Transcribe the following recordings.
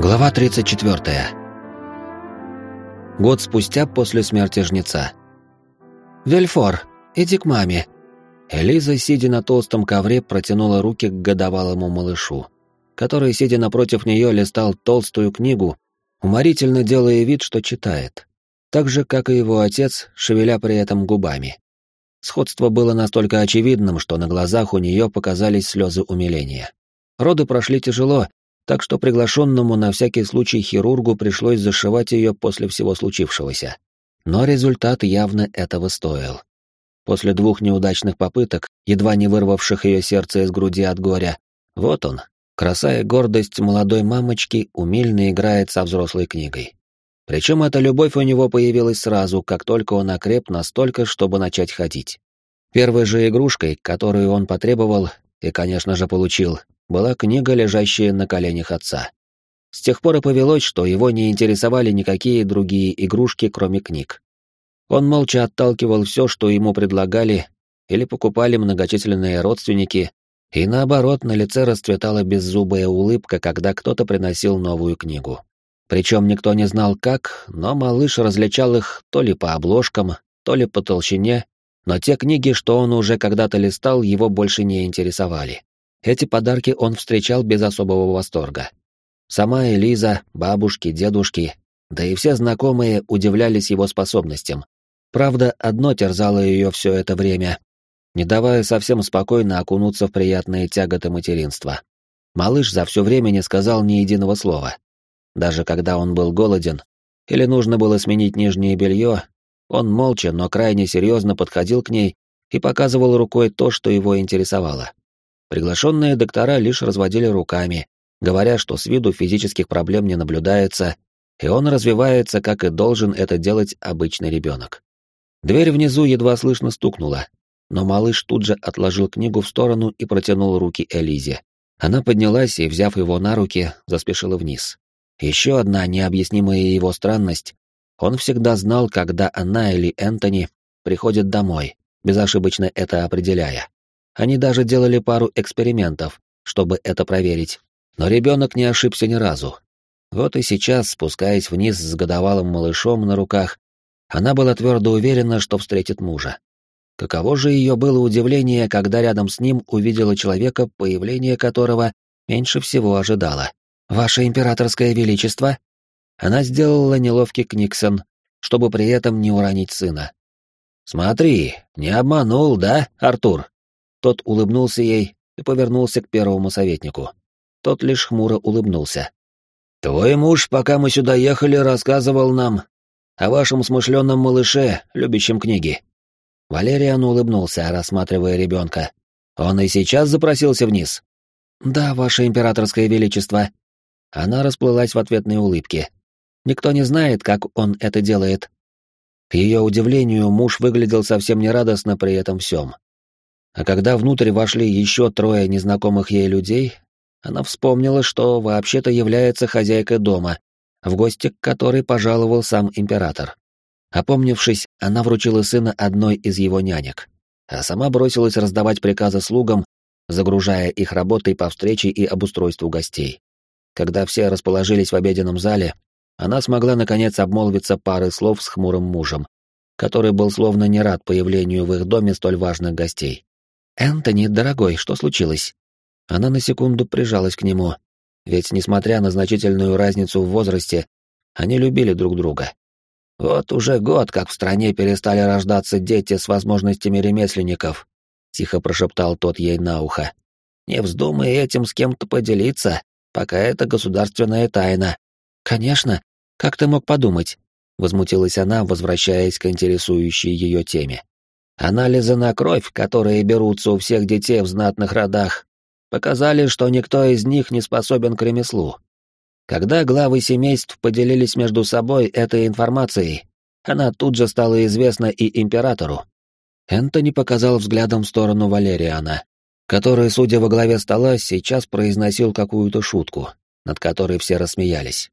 Глава 34. Год спустя после смерти жнеца. «Вельфор, иди к маме». Элиза, сидя на толстом ковре, протянула руки к годовалому малышу, который, сидя напротив нее, листал толстую книгу, уморительно делая вид, что читает, так же, как и его отец, шевеля при этом губами. Сходство было настолько очевидным, что на глазах у нее показались слезы умиления. Роды прошли тяжело, так что приглашенному на всякий случай хирургу пришлось зашивать ее после всего случившегося. Но результат явно этого стоил. После двух неудачных попыток, едва не вырвавших ее сердце из груди от горя, вот он, краса и гордость молодой мамочки, умильно играет со взрослой книгой. Причем эта любовь у него появилась сразу, как только он окреп настолько, чтобы начать ходить. Первой же игрушкой, которую он потребовал и, конечно же, получил, была книга, лежащая на коленях отца. С тех пор и повелось, что его не интересовали никакие другие игрушки, кроме книг. Он молча отталкивал все, что ему предлагали или покупали многочисленные родственники, и наоборот, на лице расцветала беззубая улыбка, когда кто-то приносил новую книгу. Причем никто не знал как, но малыш различал их то ли по обложкам, то ли по толщине, но те книги, что он уже когда-то листал, его больше не интересовали. Эти подарки он встречал без особого восторга. Сама Элиза, бабушки, дедушки, да и все знакомые удивлялись его способностям. Правда, одно терзало ее все это время, не давая совсем спокойно окунуться в приятные тяготы материнства. Малыш за все время не сказал ни единого слова. Даже когда он был голоден или нужно было сменить нижнее белье, он молча, но крайне серьезно подходил к ней и показывал рукой то, что его интересовало. Приглашенные доктора лишь разводили руками, говоря, что с виду физических проблем не наблюдается, и он развивается, как и должен это делать обычный ребенок. Дверь внизу едва слышно стукнула, но малыш тут же отложил книгу в сторону и протянул руки Элизе. Она поднялась и, взяв его на руки, заспешила вниз. Еще одна необъяснимая его странность. Он всегда знал, когда она или Энтони приходят домой, безошибочно это определяя. Они даже делали пару экспериментов, чтобы это проверить. Но ребенок не ошибся ни разу. Вот и сейчас, спускаясь вниз с годовалым малышом на руках, она была твердо уверена, что встретит мужа. Каково же ее было удивление, когда рядом с ним увидела человека, появление которого меньше всего ожидала. «Ваше императорское величество!» Она сделала неловкий книксон, чтобы при этом не уронить сына. «Смотри, не обманул, да, Артур?» Тот улыбнулся ей и повернулся к первому советнику. Тот лишь хмуро улыбнулся. «Твой муж, пока мы сюда ехали, рассказывал нам о вашем смышленном малыше, любящем книги». Валериан улыбнулся, рассматривая ребенка. «Он и сейчас запросился вниз?» «Да, ваше императорское величество». Она расплылась в ответной улыбке. «Никто не знает, как он это делает». К ее удивлению, муж выглядел совсем нерадостно при этом всем. А когда внутрь вошли еще трое незнакомых ей людей, она вспомнила, что вообще-то является хозяйкой дома, в гости к которой пожаловал сам император. Опомнившись, она вручила сына одной из его нянек, а сама бросилась раздавать приказы слугам, загружая их работой по встрече и обустройству гостей. Когда все расположились в обеденном зале, она смогла наконец обмолвиться парой слов с хмурым мужем, который был словно не рад появлению в их доме столь важных гостей. «Энтони, дорогой, что случилось?» Она на секунду прижалась к нему, ведь, несмотря на значительную разницу в возрасте, они любили друг друга. «Вот уже год, как в стране перестали рождаться дети с возможностями ремесленников», — тихо прошептал тот ей на ухо. «Не вздумай этим с кем-то поделиться, пока это государственная тайна». «Конечно, как ты мог подумать?» — возмутилась она, возвращаясь к интересующей ее теме. Анализы на кровь, которые берутся у всех детей в знатных родах, показали, что никто из них не способен к ремеслу. Когда главы семейств поделились между собой этой информацией, она тут же стала известна и императору. Энтони показал взглядом в сторону Валериана, который, судя во главе стола, сейчас произносил какую-то шутку, над которой все рассмеялись.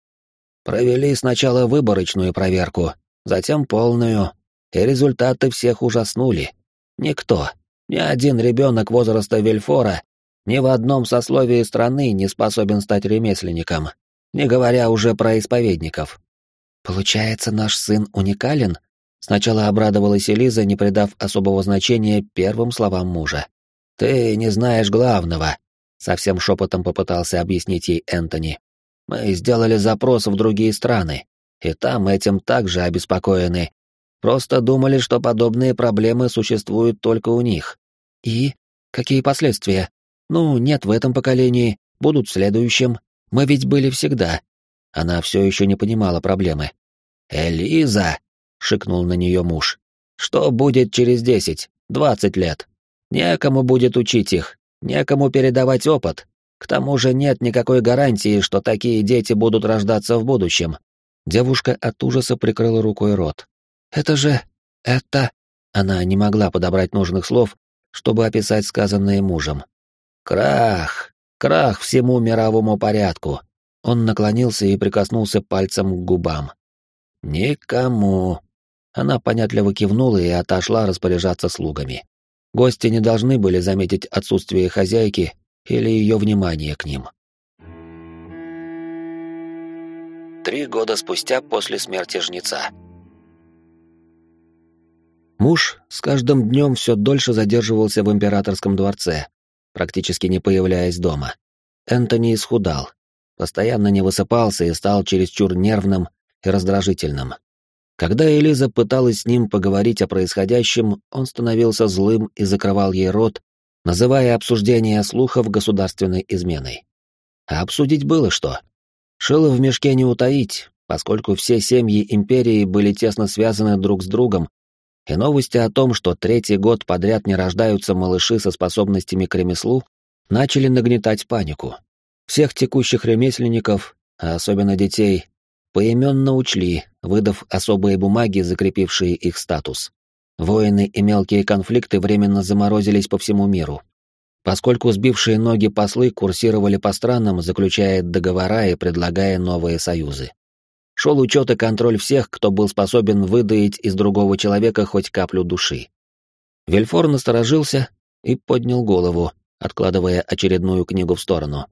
Провели сначала выборочную проверку, затем полную, и результаты всех ужаснули. Никто, ни один ребенок возраста Вильфора ни в одном сословии страны не способен стать ремесленником. не говоря уже про исповедников. Получается, наш сын уникален? Сначала обрадовалась Элиза, не придав особого значения первым словам мужа. Ты не знаешь главного, совсем шепотом попытался объяснить ей Энтони. Мы сделали запрос в другие страны, и там этим также обеспокоены. Просто думали, что подобные проблемы существуют только у них. И какие последствия? Ну, нет в этом поколении, будут в следующем. Мы ведь были всегда. Она все еще не понимала проблемы. «Элиза!» — шикнул на нее муж. «Что будет через десять, двадцать лет? Некому будет учить их, некому передавать опыт. К тому же нет никакой гарантии, что такие дети будут рождаться в будущем». Девушка от ужаса прикрыла рукой рот. «Это же... это...» Она не могла подобрать нужных слов, чтобы описать сказанное мужем. «Крах! Крах всему мировому порядку!» Он наклонился и прикоснулся пальцем к губам. «Никому!» Она понятливо кивнула и отошла распоряжаться слугами. Гости не должны были заметить отсутствие хозяйки или ее внимание к ним. Три года спустя после смерти жнеца. Муж с каждым днем все дольше задерживался в императорском дворце, практически не появляясь дома. Энтони исхудал, постоянно не высыпался и стал чересчур нервным и раздражительным. Когда Элиза пыталась с ним поговорить о происходящем, он становился злым и закрывал ей рот, называя обсуждение слухов государственной изменой. А обсудить было что. Шило в мешке не утаить, поскольку все семьи империи были тесно связаны друг с другом и новости о том, что третий год подряд не рождаются малыши со способностями к ремеслу, начали нагнетать панику. Всех текущих ремесленников, а особенно детей, поименно учли, выдав особые бумаги, закрепившие их статус. Войны и мелкие конфликты временно заморозились по всему миру. Поскольку сбившие ноги послы курсировали по странам, заключая договора и предлагая новые союзы. Шел учет и контроль всех, кто был способен выдаить из другого человека хоть каплю души. Вельфор насторожился и поднял голову, откладывая очередную книгу в сторону.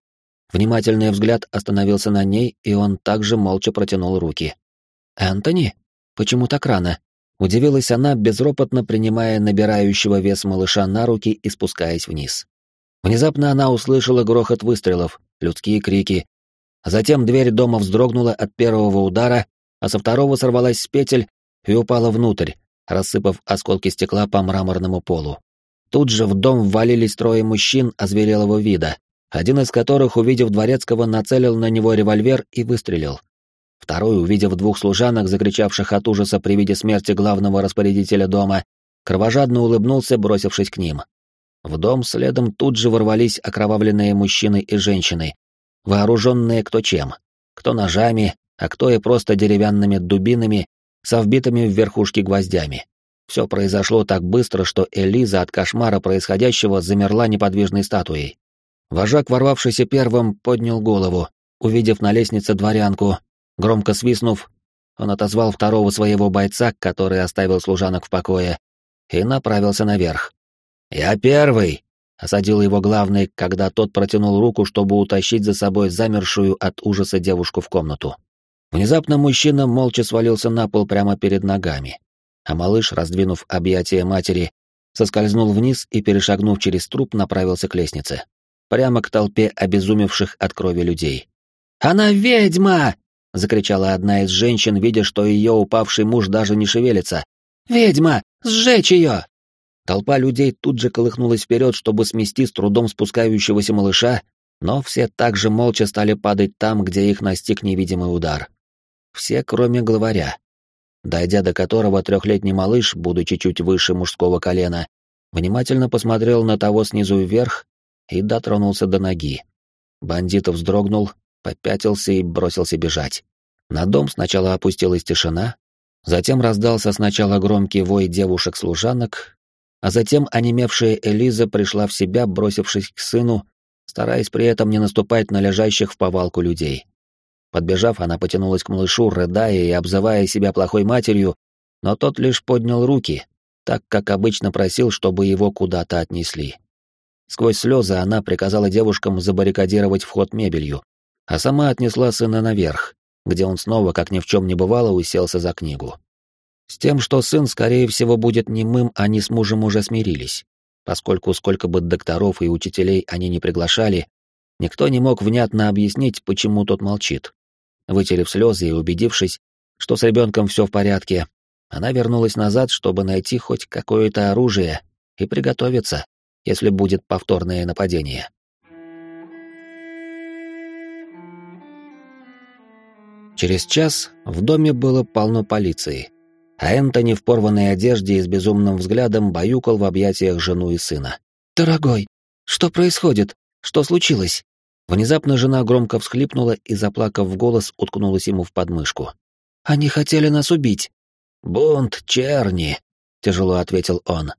Внимательный взгляд остановился на ней, и он также молча протянул руки. «Антони? Почему так рано?» Удивилась она, безропотно принимая набирающего вес малыша на руки и спускаясь вниз. Внезапно она услышала грохот выстрелов, людские крики, Затем дверь дома вздрогнула от первого удара, а со второго сорвалась с петель и упала внутрь, рассыпав осколки стекла по мраморному полу. Тут же в дом ввалились трое мужчин озверелого вида, один из которых, увидев дворецкого, нацелил на него револьвер и выстрелил. Второй, увидев двух служанок, закричавших от ужаса при виде смерти главного распорядителя дома, кровожадно улыбнулся, бросившись к ним. В дом следом тут же ворвались окровавленные мужчины и женщины, вооруженные кто чем, кто ножами, а кто и просто деревянными дубинами со вбитыми в верхушки гвоздями. Все произошло так быстро, что Элиза от кошмара происходящего замерла неподвижной статуей. Вожак, ворвавшийся первым, поднял голову, увидев на лестнице дворянку, громко свистнув, он отозвал второго своего бойца, который оставил служанок в покое, и направился наверх. «Я первый!» Осадил его главный, когда тот протянул руку, чтобы утащить за собой замершую от ужаса девушку в комнату. Внезапно мужчина молча свалился на пол прямо перед ногами, а малыш, раздвинув объятия матери, соскользнул вниз и, перешагнув через труп, направился к лестнице. Прямо к толпе обезумевших от крови людей. «Она ведьма!» — закричала одна из женщин, видя, что ее упавший муж даже не шевелится. «Ведьма! Сжечь ее!» Толпа людей тут же колыхнулась вперед, чтобы смести с трудом спускающегося малыша, но все также молча стали падать там, где их настиг невидимый удар. Все, кроме главаря, дойдя до которого трехлетний малыш, будучи чуть выше мужского колена, внимательно посмотрел на того снизу вверх и дотронулся до ноги. Бандит вздрогнул, попятился и бросился бежать. На дом сначала опустилась тишина, затем раздался сначала громкий вой девушек-служанок, а затем онемевшая Элиза пришла в себя, бросившись к сыну, стараясь при этом не наступать на лежащих в повалку людей. Подбежав, она потянулась к малышу, рыдая и обзывая себя плохой матерью, но тот лишь поднял руки, так как обычно просил, чтобы его куда-то отнесли. Сквозь слезы она приказала девушкам забаррикадировать вход мебелью, а сама отнесла сына наверх, где он снова, как ни в чем не бывало, уселся за книгу. С тем, что сын, скорее всего, будет немым, они с мужем уже смирились, поскольку сколько бы докторов и учителей они не приглашали, никто не мог внятно объяснить, почему тот молчит. Вытерев слезы и убедившись, что с ребенком все в порядке, она вернулась назад, чтобы найти хоть какое-то оружие и приготовиться, если будет повторное нападение. Через час в доме было полно полиции, а Энтони в порванной одежде и с безумным взглядом баюкал в объятиях жену и сына. «Дорогой, что происходит? Что случилось?» Внезапно жена громко всхлипнула и, заплакав в голос, уткнулась ему в подмышку. «Они хотели нас убить». «Бунт черни», — тяжело ответил он.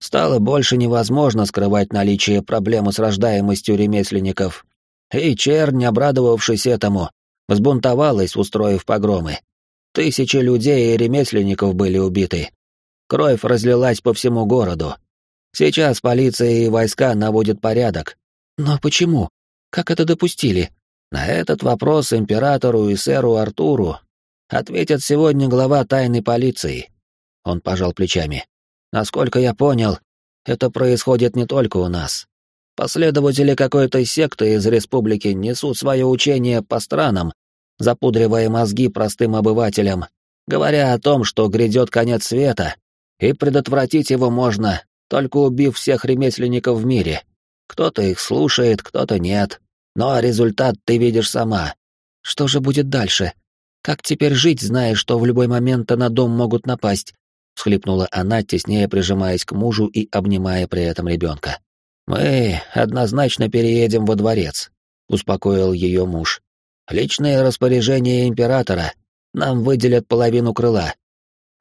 «Стало больше невозможно скрывать наличие проблемы с рождаемостью ремесленников. И чернь, обрадовавшись этому, взбунтовалась, устроив погромы. Тысячи людей и ремесленников были убиты. Кровь разлилась по всему городу. Сейчас полиция и войска наводят порядок. Но почему? Как это допустили? На этот вопрос императору и сэру Артуру ответит сегодня глава тайной полиции. Он пожал плечами. Насколько я понял, это происходит не только у нас. Последователи какой-то секты из республики несут свое учение по странам, запудривая мозги простым обывателям, говоря о том, что грядет конец света, и предотвратить его можно, только убив всех ремесленников в мире. Кто-то их слушает, кто-то нет. Но результат ты видишь сама. Что же будет дальше? Как теперь жить, зная, что в любой момент на дом могут напасть? всхлипнула она, теснее прижимаясь к мужу и обнимая при этом ребенка. Мы однозначно переедем во дворец, успокоил ее муж. Личное распоряжение императора. Нам выделят половину крыла.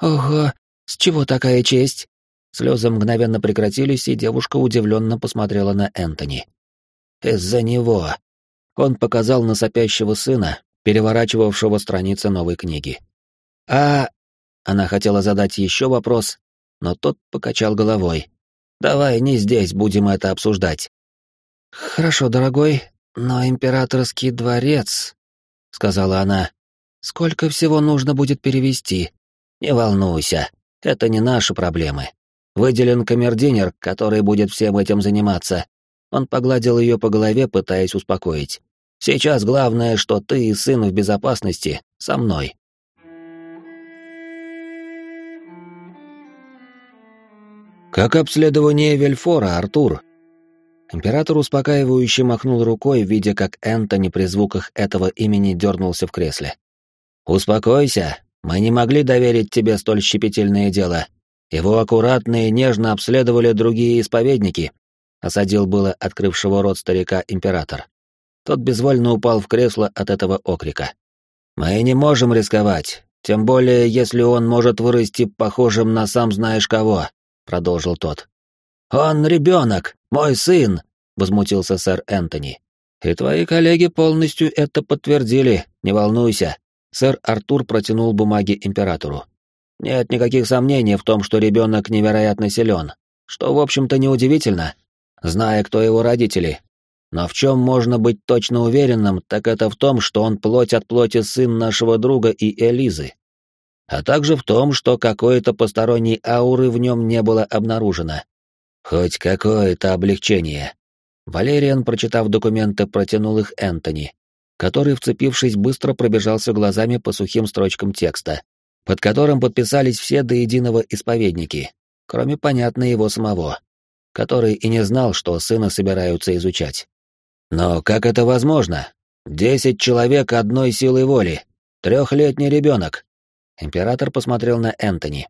Ого, с чего такая честь? Слезы мгновенно прекратились, и девушка удивленно посмотрела на Энтони. Из-за него. Он показал на сопящего сына, переворачивавшего страницы новой книги. А... Она хотела задать еще вопрос, но тот покачал головой. «Давай не здесь будем это обсуждать». «Хорошо, дорогой, «Но императорский дворец», — сказала она, — «сколько всего нужно будет перевести?» «Не волнуйся, это не наши проблемы. Выделен камердинер, который будет всем этим заниматься». Он погладил ее по голове, пытаясь успокоить. «Сейчас главное, что ты и сын в безопасности, со мной». «Как обследование Вельфора, Артур?» Император успокаивающе махнул рукой, видя, как Энтони при звуках этого имени дернулся в кресле. «Успокойся, мы не могли доверить тебе столь щепетильное дело. Его аккуратно и нежно обследовали другие исповедники», — осадил было открывшего рот старика император. Тот безвольно упал в кресло от этого окрика. «Мы не можем рисковать, тем более, если он может вырасти похожим на сам знаешь кого», — продолжил тот. «Он ребенок, мой сын!» — возмутился сэр Энтони. «И твои коллеги полностью это подтвердили, не волнуйся». Сэр Артур протянул бумаги императору. «Нет никаких сомнений в том, что ребенок невероятно силен, что, в общем-то, неудивительно, зная, кто его родители. Но в чем можно быть точно уверенным, так это в том, что он плоть от плоти сын нашего друга и Элизы. А также в том, что какой-то посторонней ауры в нем не было обнаружено. Хоть какое-то облегчение. Валериан, прочитав документы, протянул их Энтони, который, вцепившись, быстро пробежался глазами по сухим строчкам текста, под которым подписались все до единого исповедники, кроме, понятно, его самого, который и не знал, что сына собираются изучать. Но как это возможно? Десять человек одной силой воли, трехлетний ребенок. Император посмотрел на Энтони.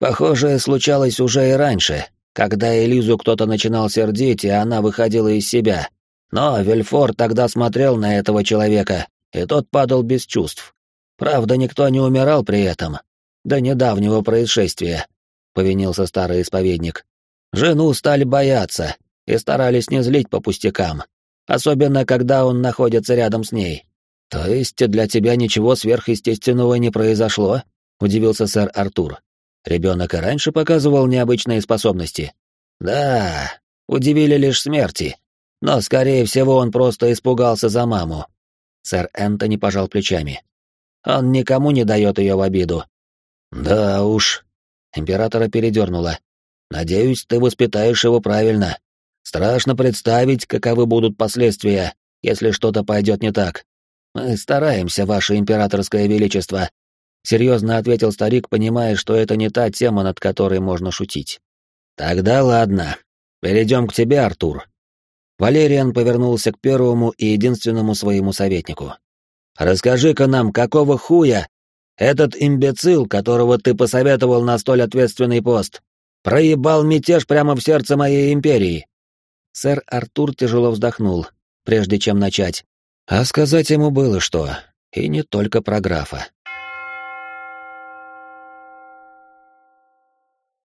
Похожее случалось уже и раньше, когда Элизу кто-то начинал сердить, и она выходила из себя. Но Вельфор тогда смотрел на этого человека, и тот падал без чувств. Правда, никто не умирал при этом. До недавнего происшествия, — повинился старый исповедник. Жену стали бояться и старались не злить по пустякам, особенно когда он находится рядом с ней. То есть для тебя ничего сверхъестественного не произошло? — удивился сэр Артур. Ребенок и раньше показывал необычные способности. Да, удивили лишь смерти. Но, скорее всего, он просто испугался за маму. Сэр Энтони пожал плечами. Он никому не дает ее в обиду. Да уж. Императора передернуло. Надеюсь, ты воспитаешь его правильно. Страшно представить, каковы будут последствия, если что-то пойдет не так. Мы стараемся, ваше императорское величество, серьезно ответил старик, понимая, что это не та тема, над которой можно шутить. Тогда ладно. Перейдем к тебе, Артур. Валериан повернулся к первому и единственному своему советнику. Расскажи-ка нам, какого хуя этот имбецил, которого ты посоветовал на столь ответственный пост, проебал мятеж прямо в сердце моей империи. Сэр Артур тяжело вздохнул, прежде чем начать. А сказать ему было что, и не только про графа.